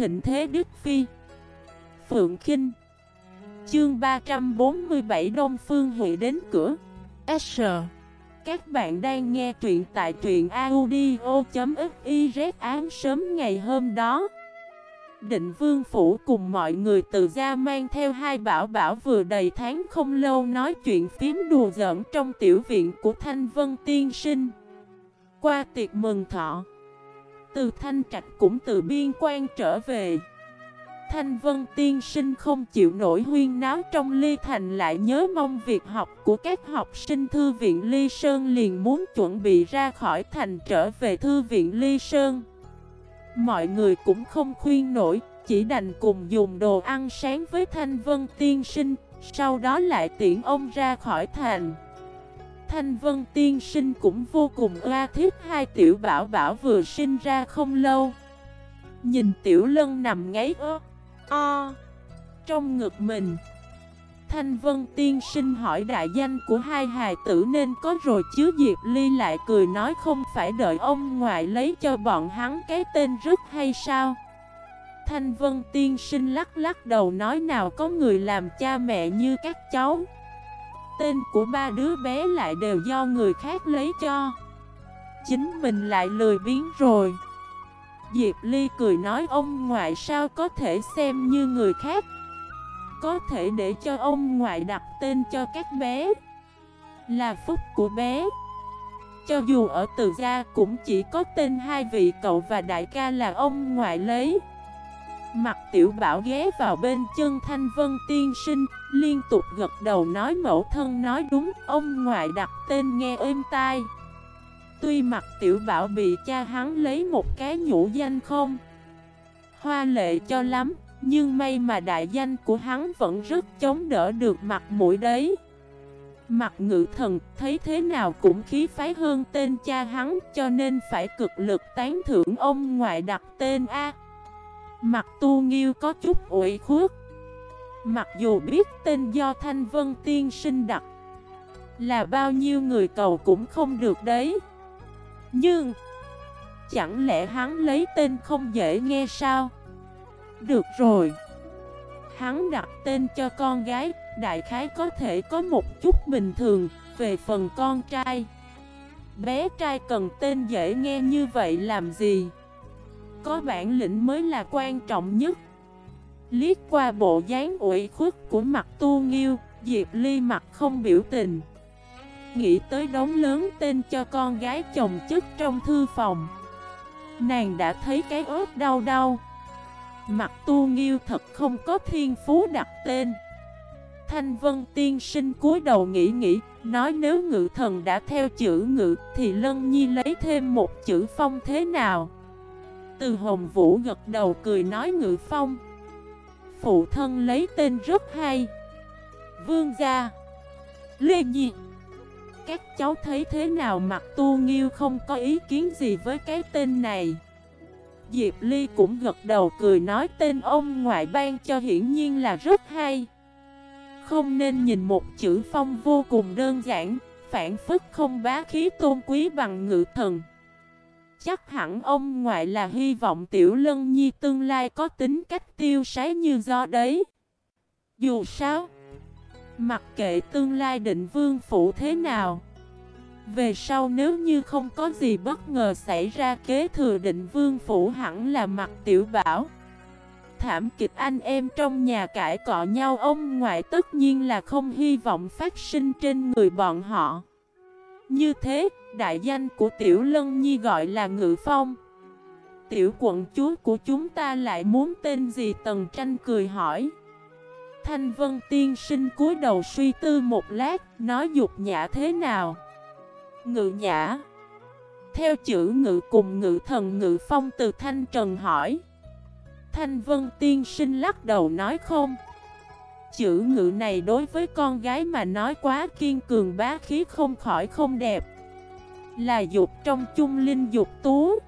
thịnh thế Đức Phi. Phượng Kinh. Chương 347 Đông Phương Huệ đến cửa. S. Các bạn đang nghe truyện tại truyện audio.xyz án sớm ngày hôm đó. Định Vương Phủ cùng mọi người từ gia mang theo hai bảo bảo vừa đầy tháng không lâu nói chuyện phím đùa giỡn trong tiểu viện của Thanh Vân Tiên Sinh. Qua tiệc mừng thọ từ Thanh Trạch cũng từ biên quan trở về Thanh Vân tiên sinh không chịu nổi huyên náo trong Ly Thành lại nhớ mong việc học của các học sinh Thư viện Ly Sơn liền muốn chuẩn bị ra khỏi thành trở về Thư viện Ly Sơn. Mọi người cũng không khuyên nổi, chỉ đành cùng dùng đồ ăn sáng với Thanh Vân tiên sinh, sau đó lại tiễn ông ra khỏi thành. Thanh Vân tiên sinh cũng vô cùng oa thiết, hai tiểu bảo bảo vừa sinh ra không lâu. Nhìn tiểu lân nằm ngáy ơ O Trong ngực mình. Thanh Vân Tiên sinh hỏi đại danh của hai hài tử nên có rồi chứ? Diệp Ly lại cười nói không phải đợi ông ngoại lấy cho bọn hắn cái tên rất hay sao? Thanh Vân Tiên sinh lắc lắc đầu nói nào có người làm cha mẹ như các cháu. Tên của ba đứa bé lại đều do người khác lấy cho. Chính mình lại lười biến rồi. Diệp Ly cười nói, ông ngoại sao có thể xem như người khác? Có thể để cho ông ngoại đặt tên cho các bé. Là phúc của bé. Cho dù ở từ gia cũng chỉ có tên hai vị cậu và đại ca là ông ngoại lấy. Mặt tiểu bảo ghé vào bên chân thanh vân tiên sinh, Liên tục gật đầu nói mẫu thân nói đúng, Ông ngoại đặt tên nghe êm tai. Tuy mặt tiểu bảo bị cha hắn lấy một cái nhũ danh không Hoa lệ cho lắm, Nhưng may mà đại danh của hắn vẫn rất chống đỡ được mặt mũi đấy. Mặt ngự thần, thấy thế nào cũng khí phái hơn tên cha hắn, Cho nên phải cực lực tán thưởng ông ngoại đặt tên A. Mặt tu nghiêu có chút ủy khuất. Mặc dù biết tên do Thanh Vân Tiên sinh đặt Là bao nhiêu người cầu cũng không được đấy. Nhưng Chẳng lẽ hắn lấy tên không dễ nghe sao? Được rồi. Hắn đặt tên cho con gái, Đại khái có thể có một chút bình thường Về phần con trai. Bé trai cần tên dễ nghe như vậy làm gì? Có bản lĩnh mới là quan trọng nhất. Liết qua bộ dáng ủy khuất của mặt tu nghiêu, Diệp Ly mặt không biểu tình. Nghĩ tới đống lớn tên cho con gái chồng chức trong thư phòng. Nàng đã thấy cái ớt đau đau. Mặt tu nghiêu thật không có thiên phú đặt tên. Thanh Vân tiên sinh cúi đầu nghĩ nghĩ, Nói nếu ngự thần đã theo chữ ngự Thì Lân Nhi lấy thêm một chữ phong thế nào? Từ Hồng Vũ gật đầu cười nói ngự phong. Phụ thân lấy tên rất hay. Vương gia. Lê Nhi. Các cháu thấy thế nào mặt tu nghiêu không có ý kiến gì với cái tên này? Diệp Ly cũng gật đầu cười nói tên ông ngoại ban cho hiển nhiên là rất hay. Không nên nhìn một chữ phong vô cùng đơn giản, Phản phức không bá khí tôn quý bằng ngự thần. Chắc hẳn ông ngoại là hy vọng Tiểu Lân Nhi tương lai có tính cách tiêu sái như do đấy. Dù sao Mặc kệ tương lai định vương phủ thế nào Về sau nếu như không có gì bất ngờ xảy ra kế thừa định vương phủ hẳn là mặt tiểu bảo. Thảm kịch anh em trong nhà cãi cọ nhau ông ngoại tất nhiên là không hy vọng phát sinh trên người bọn họ. Như thế, đại danh của Tiểu Lân Nhi gọi là Ngự Phong. Tiểu quận chúa của chúng ta lại muốn tên gì? Tần Tranh cười hỏi. Thanh Vân tiên sinh cúi đầu suy tư một lát, nói dục nhã thế nào? Ngự nhã. Theo chữ ngự cùng ngự thần ngự phong từ Thanh Trần hỏi. Thanh Vân tiên sinh lắc đầu nói không. Chữ ngự này đối với con gái mà nói quá kiên cường bá khí không khỏi không đẹp. Là dục trong chung linh dục tú.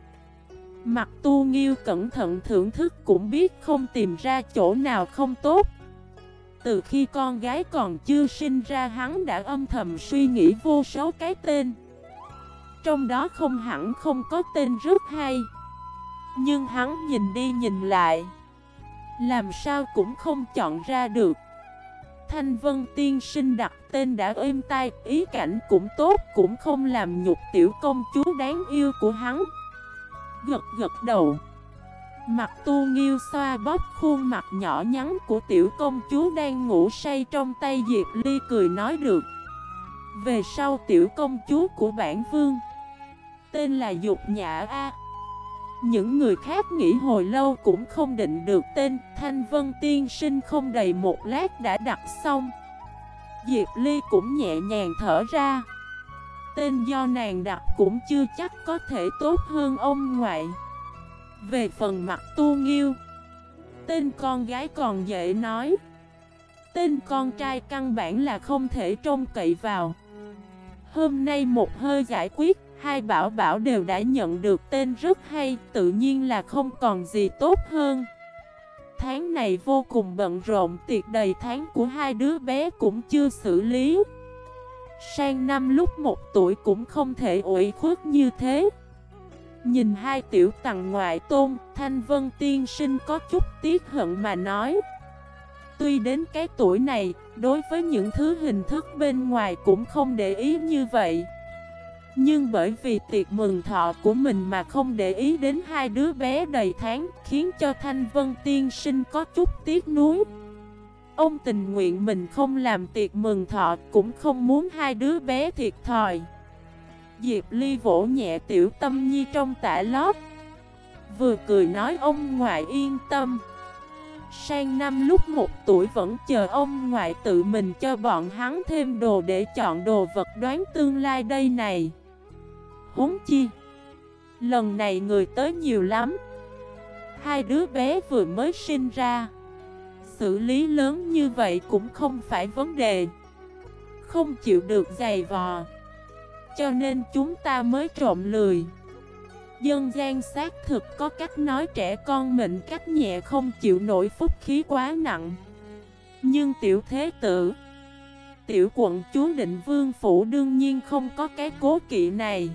Mặt tu nghiêu cẩn thận thưởng thức cũng biết không tìm ra chỗ nào không tốt. Từ khi con gái còn chưa sinh ra hắn đã âm thầm suy nghĩ vô số cái tên. Trong đó không hẳn không có tên rất hay. Nhưng hắn nhìn đi nhìn lại, Làm sao cũng không chọn ra được. Thanh Vân tiên sinh đặt tên đã êm tai, Ý cảnh cũng tốt, Cũng không làm nhục tiểu công chúa đáng yêu của hắn. Gật gật đầu. Mặt tu nghiêu xoa bóp khuôn mặt nhỏ nhắn của tiểu công chúa đang ngủ say trong tay Diệp Ly cười nói được. Về sau tiểu công chúa của bản vương, Tên là Dục Nhã A. Những người khác nghĩ hồi lâu cũng không định được tên. Thanh Vân Tiên Sinh không đầy một lát đã đặt xong. Diệp Ly cũng nhẹ nhàng thở ra. Tên do nàng đặt cũng chưa chắc có thể tốt hơn ông ngoại. Về phần mặt tu nghiêu, Tên con gái còn dễ nói. Tên con trai căn bản là không thể trông cậy vào. Hôm nay một hơi giải quyết. Hai bảo bảo đều đã nhận được tên rất hay Tự nhiên là không còn gì tốt hơn. Tháng này vô cùng bận rộn Tiệc đầy tháng của hai đứa bé cũng chưa xử lý. Sang năm lúc một tuổi cũng không thể ủi khuất như thế. Nhìn hai tiểu tặng ngoại tôn, Thanh Vân tiên sinh có chút tiếc hận mà nói. Tuy đến cái tuổi này, đối với những thứ hình thức bên ngoài cũng không để ý như vậy. Nhưng bởi vì tiệc mừng thọ của mình mà không để ý đến hai đứa bé đầy tháng, Khiến cho Thanh Vân tiên sinh có chút tiếc nuối. Ông tình nguyện mình không làm tiệc mừng thọ, cũng không muốn hai đứa bé thiệt thòi. Diệp Ly vỗ nhẹ tiểu tâm nhi trong tả lót. Vừa cười nói ông ngoại yên tâm. Sang năm lúc một tuổi vẫn chờ ông ngoại tự mình cho bọn hắn thêm đồ để chọn đồ vật đoán tương lai đây này. Huống chi? Lần này người tới nhiều lắm. Hai đứa bé vừa mới sinh ra. Xử lý lớn như vậy cũng không phải vấn đề. Không chịu được dày vò. Cho nên chúng ta mới trộm lười. Dân gian xác thực có cách nói trẻ con mình cách nhẹ không chịu nổi phúc khí quá nặng. Nhưng tiểu thế tử, Tiểu quận chúa định vương phủ đương nhiên không có cái cố kỵ này.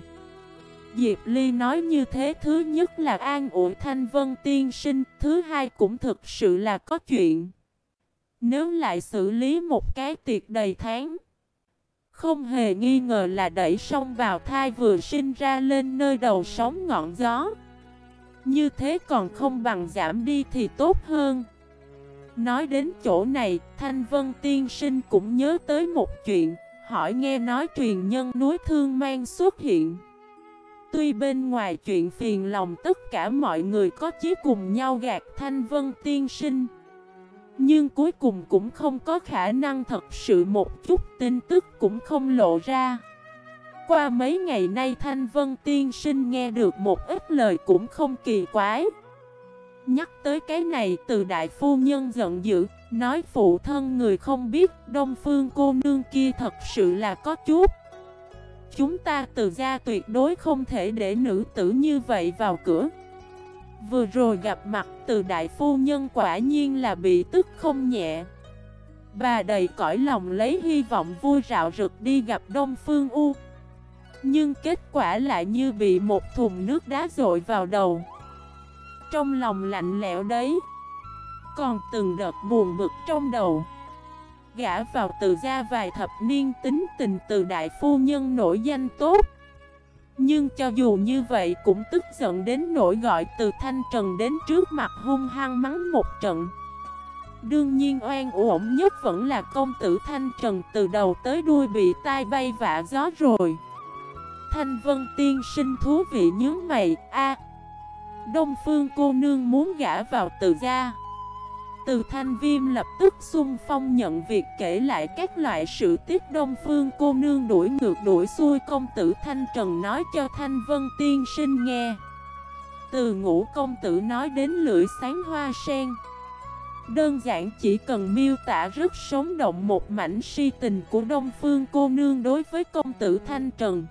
Diệp Ly nói như thế thứ nhất là an ủi thanh vân tiên sinh Thứ hai cũng thực sự là có chuyện. Nếu lại xử lý một cái tiệc đầy tháng không hề nghi ngờ là đẩy sông vào thai vừa sinh ra lên nơi đầu sóng ngọn gió. Như thế còn không bằng giảm đi thì tốt hơn. Nói đến chỗ này, Thanh Vân Tiên Sinh cũng nhớ tới một chuyện. Hỏi nghe nói truyền nhân núi Thương Mang xuất hiện. Tuy bên ngoài chuyện phiền lòng tất cả mọi người có chí cùng nhau gạt Thanh Vân Tiên Sinh, nhưng cuối cùng cũng không có khả năng thật sự một chút tin tức cũng không lộ ra. Qua mấy ngày nay Thanh Vân Tiên Sinh nghe được một ít lời cũng không kỳ quái. Nhắc tới cái này, từ đại phu nhân giận dữ, Nói phụ thân người không biết Đông Phương cô nương kia thật sự là có chút. Chúng ta từ gia tuyệt đối không thể để nữ tử như vậy vào cửa. Vừa rồi gặp mặt từ đại phu nhân quả nhiên là bị tức không nhẹ. Bà đầy cõi lòng lấy hy vọng vui rạo rực đi gặp Đông Phương U. Nhưng kết quả lại như bị một thùng nước đá dội vào đầu. Trong lòng lạnh lẽo đấy, Còn từng đợt buồn bực trong đầu. Gã vào từ gia vài thập niên tính tình từ đại phu nhân nổi danh tốt. Nhưng cho dù như vậy cũng tức giận đến nỗi gọi từ Thanh Trần đến trước mặt hung hăng mắng một trận. Đương nhiên oan uổng nhất vẫn là công tử Thanh Trần từ đầu tới đuôi bị tai bay vạ gió rồi. Thanh Vân tiên sinh thú vị nhớ mày, a. Đông Phương cô nương muốn gã vào từ gia từ thanh viêm lập tức xung phong nhận việc kể lại các loại sự tiết đông phương cô nương đuổi ngược đuổi xuôi công tử Thanh Trần nói cho Thanh Vân tiên sinh nghe. Từ ngũ công tử nói đến lưỡi sáng hoa sen. Đơn giản chỉ cần miêu tả rất sống động một mảnh si tình của đông phương cô nương đối với công tử Thanh Trần.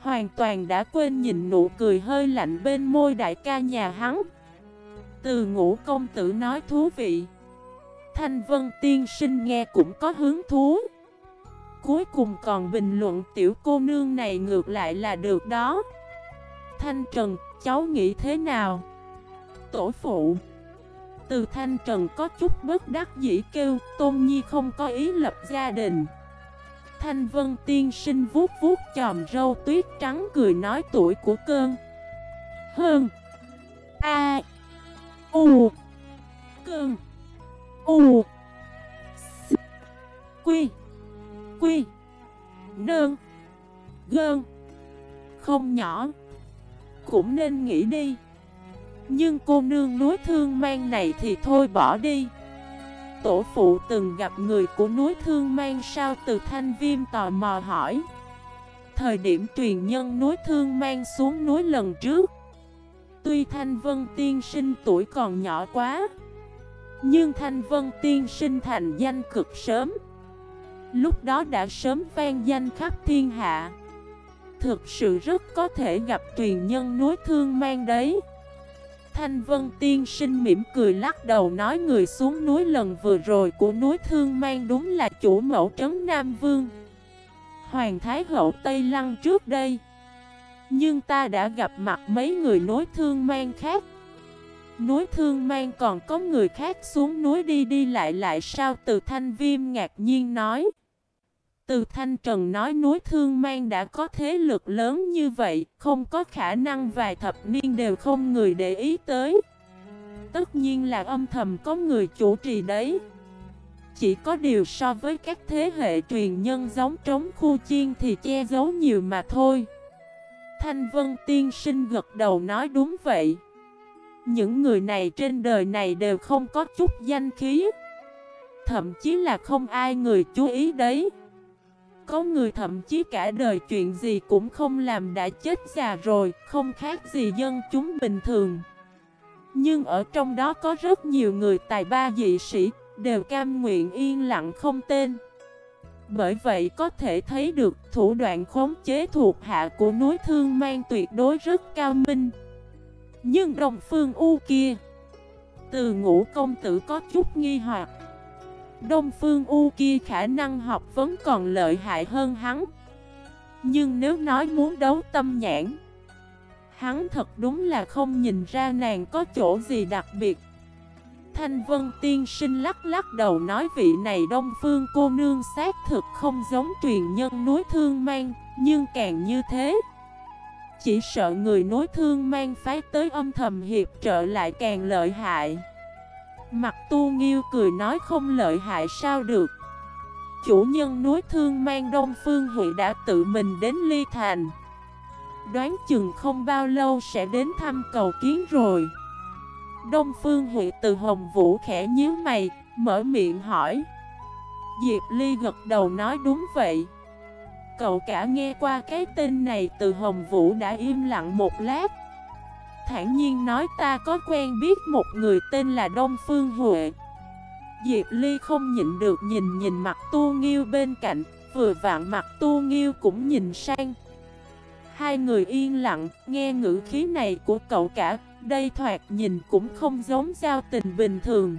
Hoàn toàn đã quên nhìn nụ cười hơi lạnh bên môi đại ca nhà hắn. Từ ngũ công tử nói thú vị. Thanh Vân tiên sinh nghe cũng có hứng thú. Cuối cùng còn bình luận tiểu cô nương này ngược lại là được đó. Thanh Trần, cháu nghĩ thế nào? Tổ phụ. Từ Thanh Trần có chút bất đắc dĩ kêu Tôn Nhi không có ý lập gia đình. Thanh Vân tiên sinh vuốt vuốt chòm râu tuyết trắng cười nói tuổi của cơn. Hơn. A U. Cơn U. S. Quy. Quy. Nơn Gơn. Không nhỏ. Cũng nên nghĩ đi. Nhưng cô nương núi thương mang này thì thôi bỏ đi. Tổ phụ từng gặp người của núi thương mang sao từ thanh viêm tò mò hỏi. Thời điểm truyền nhân núi thương mang xuống núi lần trước Tuy Thanh Vân tiên sinh tuổi còn nhỏ quá, Nhưng Thanh Vân tiên sinh thành danh cực sớm. Lúc đó đã sớm vang danh khắp thiên hạ. Thực sự rất có thể gặp truyền nhân núi thương mang đấy. Thanh Vân tiên sinh mỉm cười lắc đầu nói người xuống núi lần vừa rồi của núi thương mang đúng là chủ mẫu trấn Nam Vương. Hoàng Thái Hậu Tây Lăng trước đây nhưng ta đã gặp mặt mấy người núi thương mang khác Núi thương mang còn có người khác xuống núi đi đi lại lại sao từ thanh viêm ngạc nhiên nói từ Thanh Trần nói núi Thương Mang đã có thế lực lớn như vậy, không có khả năng vài thập niên đều không người để ý tới. Tất nhiên là âm thầm có người chủ trì đấy. Chỉ có điều so với các thế hệ truyền nhân giống trống khu chiên thì che giấu nhiều mà thôi. Thanh Vân Tiên Sinh gật đầu nói đúng vậy. Những người này trên đời này đều không có chút danh khí. Thậm chí là không ai người chú ý đấy. Có người thậm chí cả đời chuyện gì cũng không làm đã chết già rồi, không khác gì dân chúng bình thường. Nhưng ở trong đó có rất nhiều người tài ba dị sĩ, đều cam nguyện yên lặng không tên. Bởi vậy có thể thấy được thủ đoạn khống chế thuộc hạ của núi thương mang tuyệt đối rất cao minh. Nhưng đồng phương U kia, từ ngũ công tử có chút nghi hoặc. Đông Phương U kia khả năng học vẫn còn lợi hại hơn hắn Nhưng nếu nói muốn đấu tâm nhãn Hắn thật đúng là không nhìn ra nàng có chỗ gì đặc biệt Thanh Vân Tiên Sinh lắc lắc đầu nói vị này Đông Phương cô nương xác thực không giống truyền nhân núi thương mang, Nhưng càng như thế. Chỉ sợ người núi thương mang phái tới âm thầm hiệp trợ lại càng lợi hại. Mặt tu nghiêu cười nói không lợi hại sao được. Chủ nhân núi thương mang Đông Phương Hụy đã tự mình đến Ly Thành. Đoán chừng không bao lâu sẽ đến thăm cầu kiến rồi. Đông Phương Hị từ Hồng Vũ khẽ nhíu mày, mở miệng hỏi. Diệp Ly gật đầu nói đúng vậy. Cậu cả nghe qua cái tên này từ Hồng Vũ đã im lặng một lát. Thản nhiên nói ta có quen biết một người tên là Đông Phương Huệ. Diệp Ly không nhịn được nhìn nhìn mặt tu nghiêu bên cạnh Vừa vạn mặt tu nghiêu cũng nhìn sang. Hai người yên lặng nghe ngữ khí này của cậu cả. Đây thoạt nhìn cũng không giống giao tình bình thường.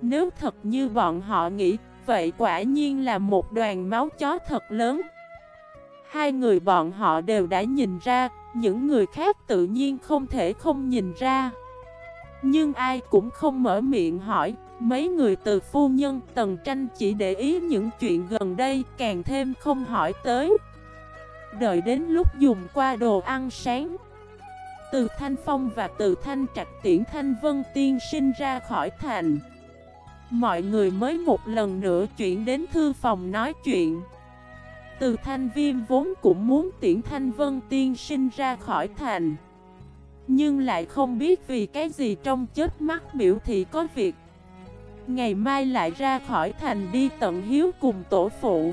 Nếu thật như bọn họ nghĩ, Vậy quả nhiên là một đoàn máu chó thật lớn. Hai người bọn họ đều đã nhìn ra, những người khác tự nhiên không thể không nhìn ra. Nhưng ai cũng không mở miệng hỏi, Mấy người từ phu nhân tần tranh chỉ để ý những chuyện gần đây Càng thêm không hỏi tới. Đợi đến lúc dùng qua đồ ăn sáng từ Thanh Phong và từ Thanh Trạch tiễn Thanh Vân Tiên sinh ra khỏi thành. Mọi người mới một lần nữa chuyển đến thư phòng nói chuyện. Từ thanh viêm vốn cũng muốn tiễn thanh vân tiên sinh ra khỏi thành. Nhưng lại không biết vì cái gì trong chết mắt biểu thị có việc. Ngày mai lại ra khỏi thành đi tận hiếu cùng tổ phụ.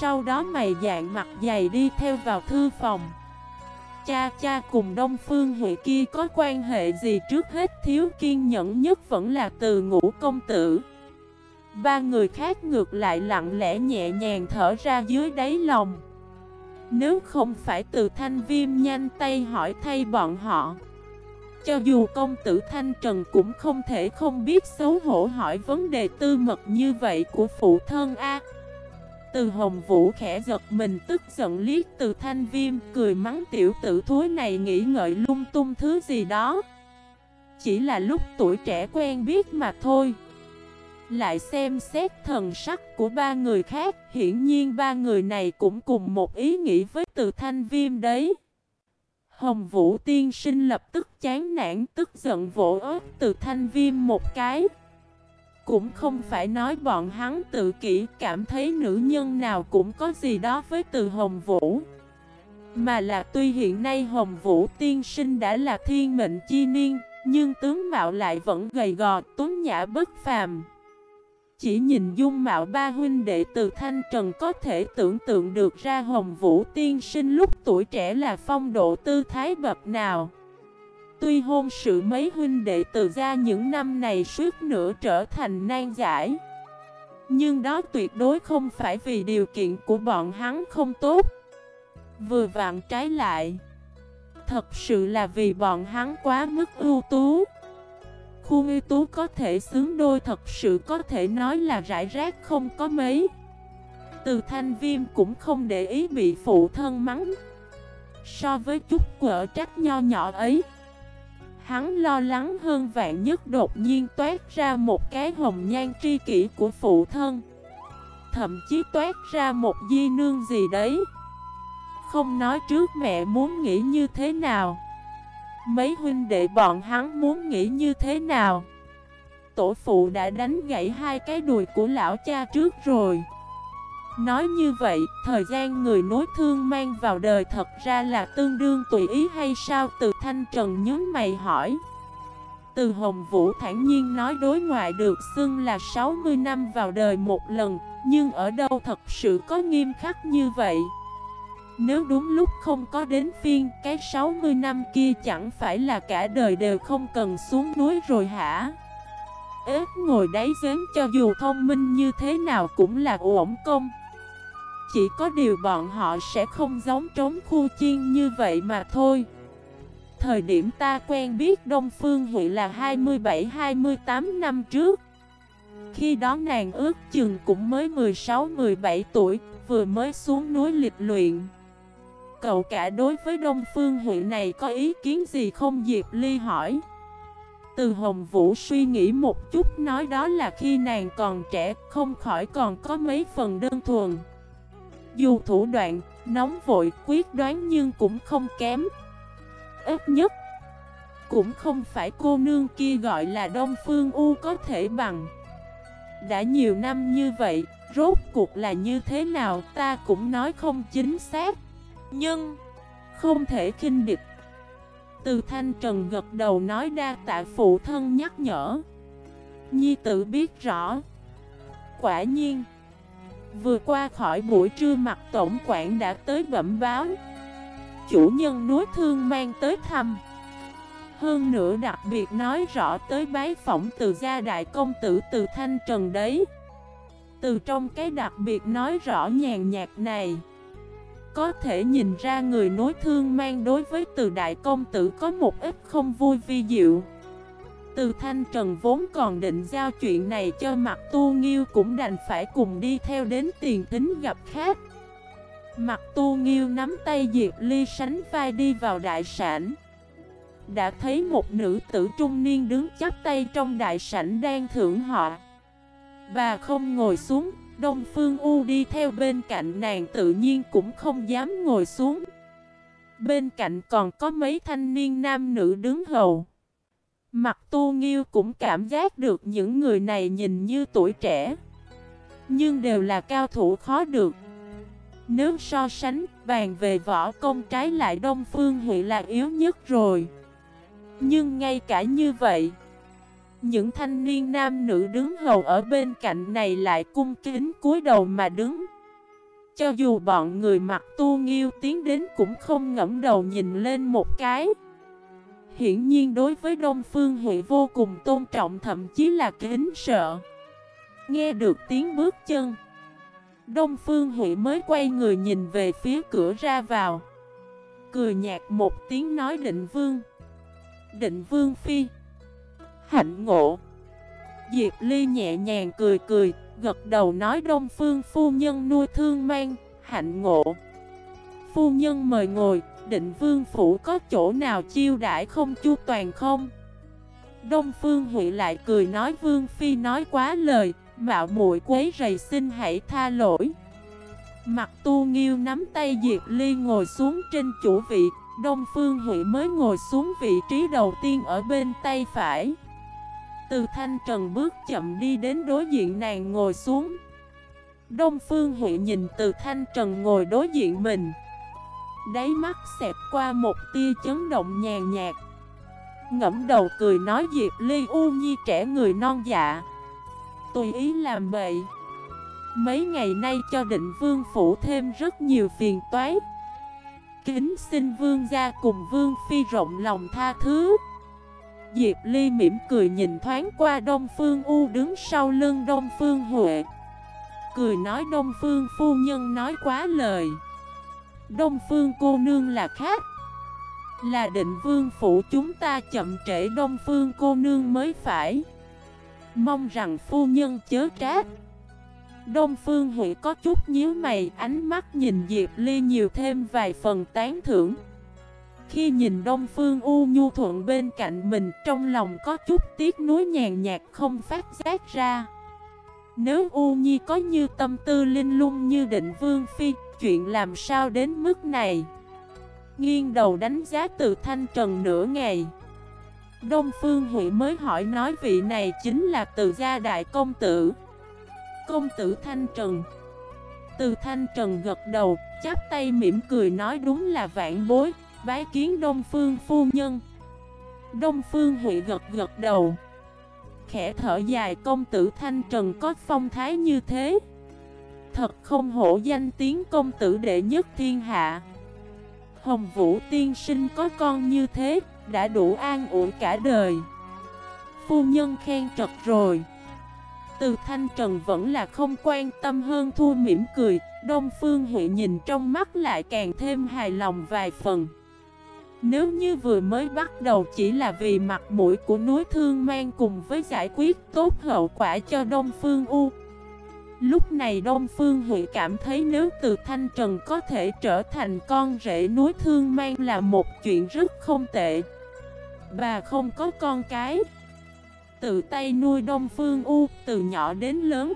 Sau đó mày dạng mặt dày đi theo vào thư phòng. Cha cha cùng Đông Phương Huệ kia có quan hệ gì trước hết? Thiếu kiên nhẫn nhất vẫn là từ ngũ công tử. Ba người khác ngược lại lặng lẽ nhẹ nhàng thở ra dưới đáy lòng. Nếu không phải từ thanh viêm nhanh tay hỏi thay bọn họ, Cho dù công tử Thanh Trần cũng không thể không biết xấu hổ hỏi vấn đề tư mật như vậy của phụ thân A. Từ hồng vũ khẽ giật mình, tức giận liếc từ thanh viêm, cười mắng tiểu tử thối này nghĩ ngợi lung tung thứ gì đó. Chỉ là lúc tuổi trẻ quen biết mà thôi. Lại xem xét thần sắc của ba người khác, Hiển nhiên ba người này cũng cùng một ý nghĩ với từ thanh viêm đấy. Hồng Vũ tiên sinh lập tức chán nản, tức giận vỗ ớt từ thanh viêm một cái. Cũng không phải nói bọn hắn tự kỷ, cảm thấy nữ nhân nào cũng có gì đó với từ Hồng Vũ Mà là tuy hiện nay Hồng Vũ tiên sinh đã là thiên mệnh chi niên, Nhưng tướng mạo lại vẫn gầy gò, tuấn nhã bất phàm chỉ nhìn dung mạo ba huynh đệ từ Thanh Trần có thể tưởng tượng được ra Hồng Vũ tiên sinh lúc tuổi trẻ là phong độ tư thái bậc nào. Tuy hôn sự mấy huynh đệ từ ra những năm này suốt nửa trở thành nan giải. Nhưng đó tuyệt đối không phải vì điều kiện của bọn hắn không tốt. Vừa vặn trái lại. Thật sự là vì bọn hắn quá mức ưu tú. Khu ưu tú có thể xứng đôi thật sự có thể nói là rải rác không có mấy Từ thanh viêm cũng không để ý bị phụ thân mắng So với chút quở trách nho nhỏ ấy Hắn lo lắng hơn vạn nhất đột nhiên toát ra một cái hồng nhan tri kỷ của phụ thân. Thậm chí toát ra một di nương gì đấy. Không nói trước mẹ muốn nghĩ như thế nào. Mấy huynh đệ bọn hắn muốn nghĩ như thế nào? Tổ phụ đã đánh gãy hai cái đùi của lão cha trước rồi. Nói như vậy, thời gian người nối thương mang vào đời thật ra là tương đương tùy ý hay sao? Từ Thanh Trần nhớ mày hỏi Từ Hồng Vũ thản nhiên nói đối ngoại được xưng là 60 năm vào đời một lần Nhưng ở đâu thật sự có nghiêm khắc như vậy? Nếu đúng lúc không có đến phiên, cái 60 năm kia chẳng phải là cả đời đều không cần xuống núi rồi hả? Ếch ngồi đáy giếng cho dù thông minh như thế nào cũng là ổn công. Chỉ có điều bọn họ sẽ không giống trống khu chiên như vậy mà thôi. Thời điểm ta quen biết Đông Phương Huệ là 27-28 năm trước. Khi đó nàng ước chừng cũng mới 16-17 tuổi, vừa mới xuống núi lịch luyện. Cậu cả đối với Đông Phương huyện này có ý kiến gì không Diệp Ly hỏi Từ Hồng Vũ suy nghĩ một chút nói đó là khi nàng còn trẻ không khỏi còn có mấy phần đơn thuần dù thủ đoạn, nóng vội, quyết đoán nhưng cũng không kém. Ít nhất Cũng không phải cô nương kia gọi là Đông Phương U có thể bằng. Đã nhiều năm như vậy, rốt cuộc là như thế nào ta cũng nói không chính xác. Nhưng Không thể khinh địch. Từ thanh trần gật đầu nói đa tạ phụ thân nhắc nhở. Nhi tử biết rõ. Quả nhiên Vừa qua khỏi buổi trưa mặt tổng quản đã tới bẩm báo. Chủ nhân núi thương mang tới thăm. Hơn nữa đặc biệt nói rõ tới bái phỏng từ gia đại công tử từ thanh trần đấy. Từ trong cái đặc biệt nói rõ nhàn nhạt này, có thể nhìn ra người nối thương mang đối với từ đại công tử có một ít không vui vi diệu. Từ thanh trần vốn còn định giao chuyện này cho mặt tu nghiêu cũng đành phải cùng đi theo đến tiền tính gặp khác Mặt tu nghiêu nắm tay Diệp Ly sánh vai đi vào đại sảnh Đã thấy một nữ tử trung niên đứng chắp tay trong đại sảnh đang thưởng họ Bà không ngồi xuống, Đông Phương U đi theo bên cạnh nàng tự nhiên cũng không dám ngồi xuống. Bên cạnh còn có mấy thanh niên nam nữ đứng hầu. Mặt tu nghiêu cũng cảm giác được những người này nhìn như tuổi trẻ. Nhưng đều là cao thủ khó được. Nếu so sánh, bàn về võ công trái lại Đông Phương Hị là yếu nhất rồi. Nhưng ngay cả như vậy, những thanh niên nam nữ đứng hầu ở bên cạnh này lại cung kính cúi đầu mà đứng Cho dù bọn người mặc tu nghiêu tiến đến cũng không ngẫm đầu nhìn lên một cái Hiển nhiên đối với Đông Phương Huệ vô cùng tôn trọng thậm chí là kính sợ. Nghe được tiếng bước chân Đông Phương Huệ mới quay người nhìn về phía cửa ra vào. Cười nhạt một tiếng nói định vương Định vương phi hạnh ngộ. Diệp Ly nhẹ nhàng cười cười, gật đầu nói Đông Phương phu nhân nuôi thương mang, hạnh ngộ. Phu nhân mời ngồi, định vương phủ có chỗ nào chiêu đãi không chu toàn không? Đông Phương Huệ lại cười nói Vương Phi nói quá lời, mạo muội quấy rầy xin hãy tha lỗi. Mặt tu nghiêu nắm tay Diệp Ly ngồi xuống trên chủ vị, Đông Phương Huệ mới ngồi xuống vị trí đầu tiên ở bên tay phải. Từ thanh trần bước chậm đi đến đối diện nàng ngồi xuống. Đông Phương Huệ nhìn từ thanh trần ngồi đối diện mình. Đáy mắt xẹp qua một tia chấn động nhàn nhạt. Ngẫm đầu cười nói Diệp Ly, U Nhi, trẻ người non dạ. Tùy ý làm bậy. Mấy ngày nay cho định vương phủ thêm rất nhiều phiền toái Kính xin vương gia cùng vương phi rộng lòng tha thứ Diệp Ly mỉm cười nhìn thoáng qua Đông Phương U đứng sau lưng Đông Phương Huệ Cười nói Đông Phương phu nhân nói quá lời Đông Phương cô nương là khác Là định vương phủ chúng ta chậm trễ Đông Phương cô nương mới phải Mong rằng phu nhân chớ trách Đông Phương Huệ có chút nhíu mày, ánh mắt nhìn Diệp Ly nhiều thêm vài phần tán thưởng. Khi nhìn Đông Phương U Nhu Thuận bên cạnh mình, trong lòng có chút tiếc nuối nhàn nhạt không phát giác ra. Nếu U Nhi có như tâm tư linh lung như định Vương Phi, chuyện làm sao đến mức này? Nghiêng đầu đánh giá từ thanh trần nửa ngày. Đông Phương Huệ mới hỏi nói vị này chính là từ gia đại công tử. Công tử Thanh Trần Từ Thanh Trần gật đầu, chắp tay mỉm cười nói đúng là vạn bối, bái kiến Đông Phương phu nhân Đông Phương Huệ gật gật đầu Khẽ thở dài công tử Thanh Trần có phong thái như thế Thật không hổ danh tiếng công tử đệ nhất thiên hạ. Hồng Vũ tiên sinh có con như thế, Đã đủ an ủi cả đời. Phu nhân khen trật rồi. Từ Thanh Trần vẫn là không quan tâm hơn thua mỉm cười, Đông Phương Huệ nhìn trong mắt lại càng thêm hài lòng vài phần. Nếu như vừa mới bắt đầu chỉ là vì mặt mũi của núi thương mang cùng với giải quyết tốt hậu quả cho Đông Phương U Lúc này Đông Phương Hụy cảm thấy nếu từ Thanh Trần có thể trở thành con rể núi thương mang là một chuyện rất không tệ. Bà không có con cái. Tự tay nuôi Đông Phương U từ nhỏ đến lớn,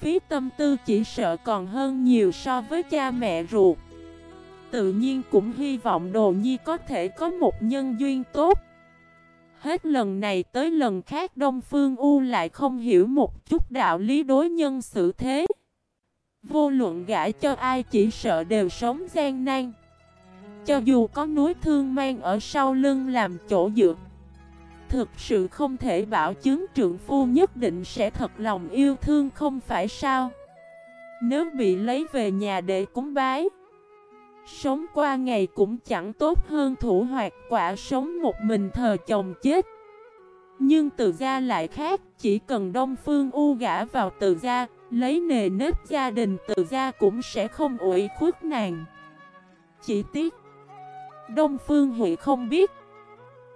Phí tâm tư chỉ sợ còn hơn nhiều so với cha mẹ ruột. Tự nhiên cũng hy vọng Đồ Nhi có thể có một nhân duyên tốt. Hết lần này tới lần khác Đông Phương U lại không hiểu một chút đạo lý đối nhân xử thế. Vô luận gã cho ai chỉ sợ đều sống gian nan. Cho dù có núi thương mang ở sau lưng làm chỗ dựa, Thực sự không thể bảo chứng trượng phu nhất định sẽ thật lòng yêu thương không phải sao? Nếu bị lấy về nhà để cúng bái Sống qua ngày cũng chẳng tốt hơn thủ hoạt quả sống một mình thờ chồng chết. Nhưng từ gia lại khác, Chỉ cần Đông Phương U gã vào từ gia, Lấy nề nếp gia đình từ gia cũng sẽ không ủi khuất nàng. Chỉ tiếc, Đông Phương Huệ không biết.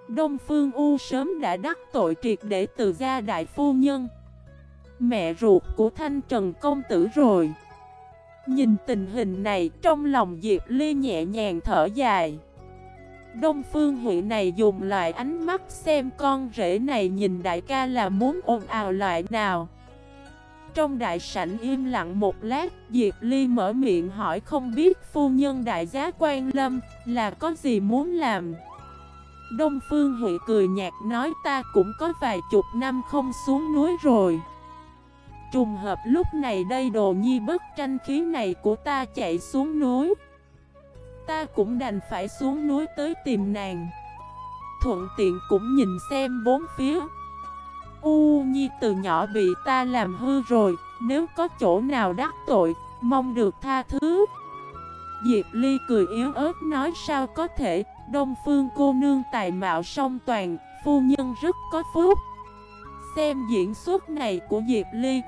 Đông Phương U sớm đã đắc tội triệt để từ gia đại phu nhân. Mẹ ruột của Thanh Trần Công Tử rồi. Nhìn tình hình này, trong lòng Diệp Ly nhẹ nhàng thở dài. Đông Phương Huệ này dùng loại ánh mắt xem con rể này nhìn đại ca là muốn ồn ào loại nào. Trong đại sảnh im lặng một lát, Diệp Ly mở miệng hỏi không biết phu nhân đại giá quan lâm là có gì muốn làm. Đông Phương Huệ cười nhạt nói ta cũng có vài chục năm không xuống núi rồi. Trùng hợp lúc này đây đồ nhi bất tranh khí này của ta chạy xuống núi. Ta cũng đành phải xuống núi tới tìm nàng. Thuận tiện cũng nhìn xem bốn phía. U Nhi từ nhỏ bị ta làm hư rồi Nếu có chỗ nào đắc tội Mong được tha thứ. Diệp Ly cười yếu ớt nói sao có thể Đông Phương cô nương tài mạo song toàn, phu nhân rất có phúc. Xem diễn xuất này của Diệp Ly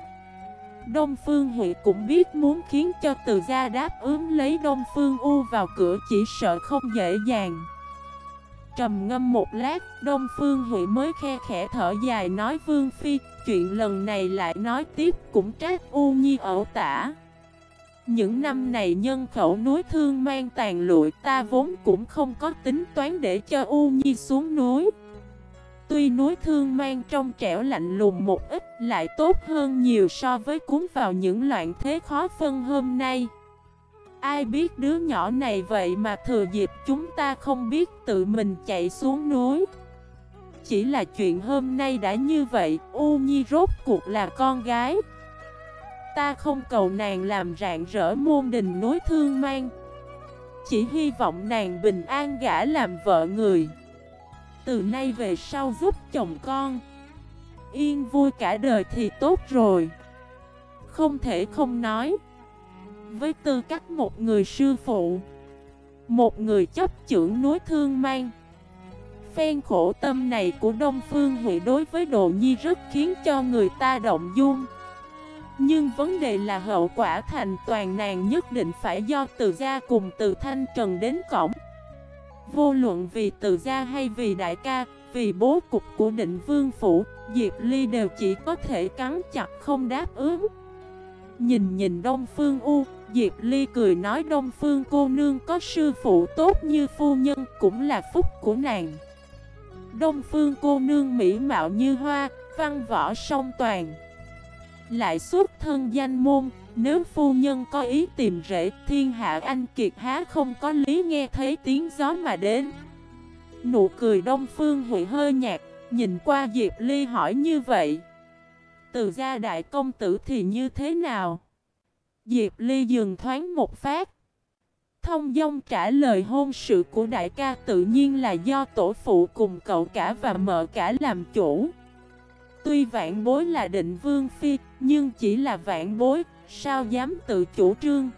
Đông Phương Huệ cũng biết muốn khiến cho từ gia đáp ứng lấy Đông Phương U vào cửa chỉ sợ không dễ dàng. Trầm ngâm một lát, Đông Phương Huệ mới khe khẽ thở dài nói Vương Phi Chuyện lần này lại nói tiếp cũng trách U Nhi ẩu tả. Những năm này nhân khẩu núi thương mang tàn lụi ta vốn cũng không có tính toán để cho U Nhi xuống núi. Tuy núi thương mang trong trẻo lạnh lùng một ít lại tốt hơn nhiều so với cuốn vào những loạn thế khó phân hôm nay. Ai biết đứa nhỏ này vậy mà thừa dịp chúng ta không biết tự mình chạy xuống núi. Chỉ là chuyện hôm nay đã như vậy, U Nhi rốt cuộc là con gái. Ta không cầu nàng làm rạng rỡ môn đình núi thương mang Chỉ hy vọng nàng bình an gả làm vợ người từ nay về sau giúp chồng con. Yên vui cả đời thì tốt rồi. Không thể không nói. Với tư cách một người sư phụ, Một người chấp trưởng núi thương mang, Phen khổ tâm này của Đông Phương Huệ đối với Đồ Nhi rất khiến cho người ta động dung. Nhưng vấn đề là hậu quả thành toàn nàng nhất định phải do từ gia cùng từ thanh trần đến cổng. Vô luận vì từ gia hay vì đại ca, vì bố cục của định vương phủ, Diệp Ly đều chỉ có thể cắn chặt không đáp ứng. Nhìn nhìn Đông Phương U, Diệp Ly cười nói Đông Phương cô nương có sư phụ tốt như phu nhân cũng là phúc của nàng. Đông Phương cô nương mỹ mạo như hoa, văn võ song toàn. Lại xuất thân danh môn, nếu phu nhân có ý tìm rễ, thiên hạ anh kiệt há không có lý nghe thấy tiếng gió mà đến. Nụ cười đông phương hụi hơi nhạt, nhìn qua Diệp Ly hỏi như vậy. Từ gia đại công tử thì như thế nào? Diệp Ly dừng thoáng một phát. Thông dong trả lời hôn sự của đại ca tự nhiên là do tổ phụ cùng cậu cả và mợ cả làm chủ. Tuy vạn bối là định vương phi, nhưng chỉ là vạn bối, sao dám tự chủ trương.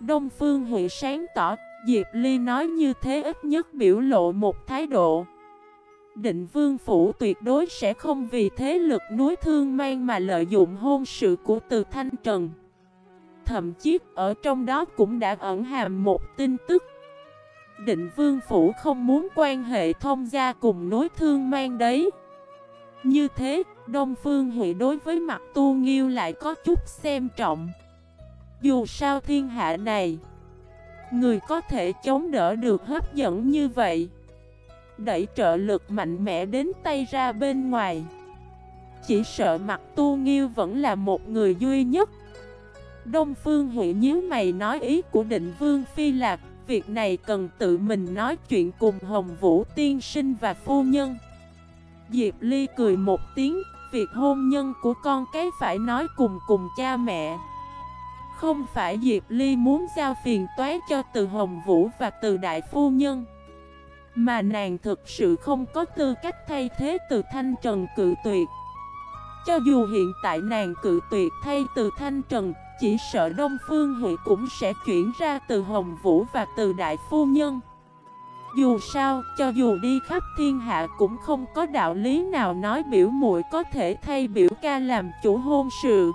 Đông Phương Huệ sáng tỏ, Diệp Ly nói như thế ít nhất biểu lộ một thái độ. Định vương phủ tuyệt đối sẽ không vì thế lực núi thương mang mà lợi dụng hôn sự của từ Thanh Trần. Thậm chí ở trong đó cũng đã ẩn hàm một tin tức. Định vương phủ không muốn quan hệ thông gia cùng nối thương mang đấy. Như thế, Đông Phương Huệ đối với mặt tu nghiêu lại có chút xem trọng. Dù sao thiên hạ này, người có thể chống đỡ được hấp dẫn như vậy. Đẩy trợ lực mạnh mẽ đến tay ra bên ngoài. Chỉ sợ mặt tu nghiêu vẫn là một người duy nhất. Đông Phương Huệ nhíu mày nói ý của định Vương Phi Lạc, việc này cần tự mình nói chuyện cùng Hồng Vũ Tiên Sinh và Phu Nhân. Diệp Ly cười một tiếng, việc hôn nhân của con cái phải nói cùng cùng cha mẹ. Không phải Diệp Ly muốn giao phiền toái cho từ Hồng Vũ và từ Đại Phu Nhân, Mà nàng thực sự không có tư cách thay thế từ Thanh Trần cự tuyệt Cho dù hiện tại nàng cự tuyệt thay từ Thanh Trần, Chỉ sợ Đông Phương Huệ cũng sẽ chuyển ra từ Hồng Vũ và từ Đại Phu Nhân dù sao, cho dù đi khắp thiên hạ cũng không có đạo lý nào nói biểu muội có thể thay biểu ca làm chủ hôn sự.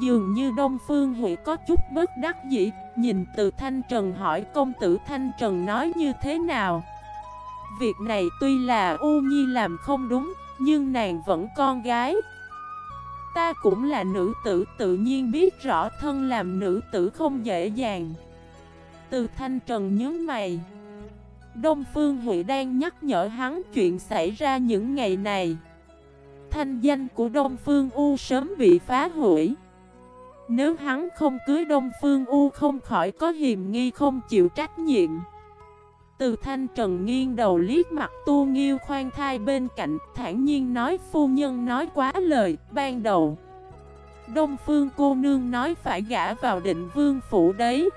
Dường như Đông Phương Huệ có chút bất đắc dĩ, nhìn từ Thanh Trần hỏi công tử Thanh Trần nói như thế nào. Việc này tuy là U Nhi làm không đúng, nhưng nàng vẫn con gái. Ta cũng là nữ tử tự nhiên biết rõ thân làm nữ tử không dễ dàng. Từ Thanh Trần nhớ mày. Đông Phương Huệ đang nhắc nhở hắn chuyện xảy ra những ngày này. Thanh danh của Đông Phương U sớm bị phá hủy. Nếu hắn không cưới Đông Phương U không khỏi có hiềm nghi không chịu trách nhiệm. Từ thanh trần nghiêng đầu liếc mặt tu nghiêu khoan thai bên cạnh, thản nhiên nói, phu nhân nói quá lời, ban đầu. Đông Phương cô nương nói, phải gả vào định vương phủ đấy.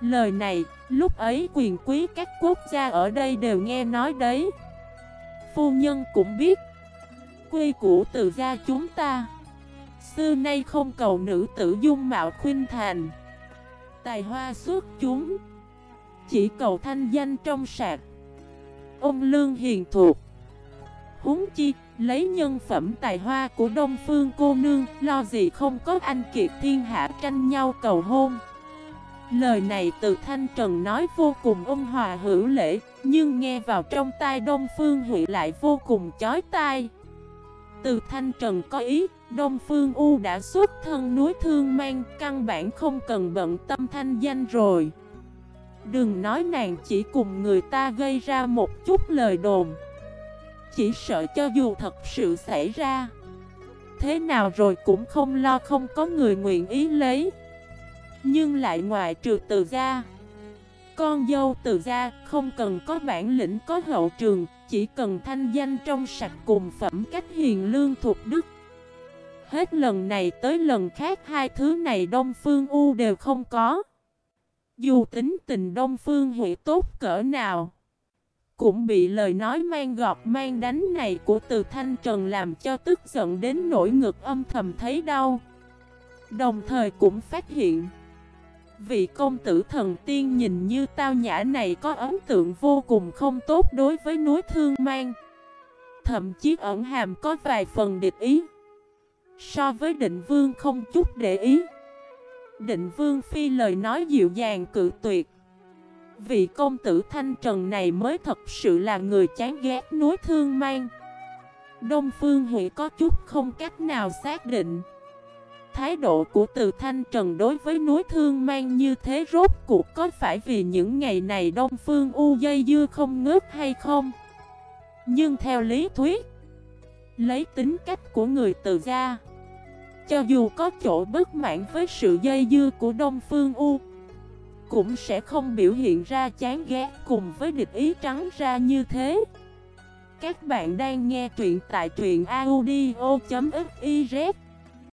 Lời này, lúc ấy quyền quý các quốc gia ở đây đều nghe nói đấy. Phu nhân cũng biết Quy củ từ gia chúng ta. Xưa nay không cầu nữ tử dung mạo khuyên thành Tài hoa suốt chúng. Chỉ cầu thanh danh trong sạc. Ông lương hiền thuộc húng chi, lấy nhân phẩm tài hoa của Đông Phương cô nương Lo gì không có anh kiệt thiên hạ tranh nhau cầu hôn. Lời này từ Thanh Trần nói vô cùng ôn hòa hữu lễ, nhưng nghe vào trong tai Đông Phương Huệ lại vô cùng chói tai. Từ Thanh Trần có ý, Đông Phương U đã xuất thân núi thương mang, căn bản không cần bận tâm thanh danh rồi. Đừng nói nàng chỉ cùng người ta gây ra một chút lời đồn. Chỉ sợ cho dù thật sự xảy ra Thế nào rồi cũng không lo không có người nguyện ý lấy nhưng lại ngoại trừ từ gia. Con dâu từ gia không cần có bản lĩnh, có hậu trường, Chỉ cần thanh danh trong sạch cùng phẩm cách hiền lương thuộc đức. Hết lần này tới lần khác, hai thứ này Đông Phương U đều không có. Dù tính tình Đông Phương Huệ tốt cỡ nào, cũng bị lời nói mang gọt, mang đánh này của từ Thanh Trần làm cho tức giận đến nỗi ngực âm thầm thấy đau. Đồng thời cũng phát hiện Vị công tử thần tiên nhìn như tao nhã này có ấn tượng vô cùng không tốt đối với núi thương mang. Thậm chí ẩn hàm có vài phần địch ý. So với định vương không chút để ý. Định vương phi lời nói dịu dàng cự tuyệt. Vị công tử Thanh Trần này mới thật sự là người chán ghét núi thương mang. Đông Phương Hỷ có chút không cách nào xác định. Thái độ của từ Thanh Trần đối với núi thương mang như thế rốt cuộc có phải vì những ngày này Đông Phương U dây dưa không ngớt hay không? Nhưng theo lý thuyết, Lấy tính cách của người từ gia Cho dù có chỗ bất mãn với sự dây dưa của Đông Phương U, cũng sẽ không biểu hiện ra chán ghét cùng với địch ý trắng ra như thế. Các bạn đang nghe truyện tại truyện audio.fif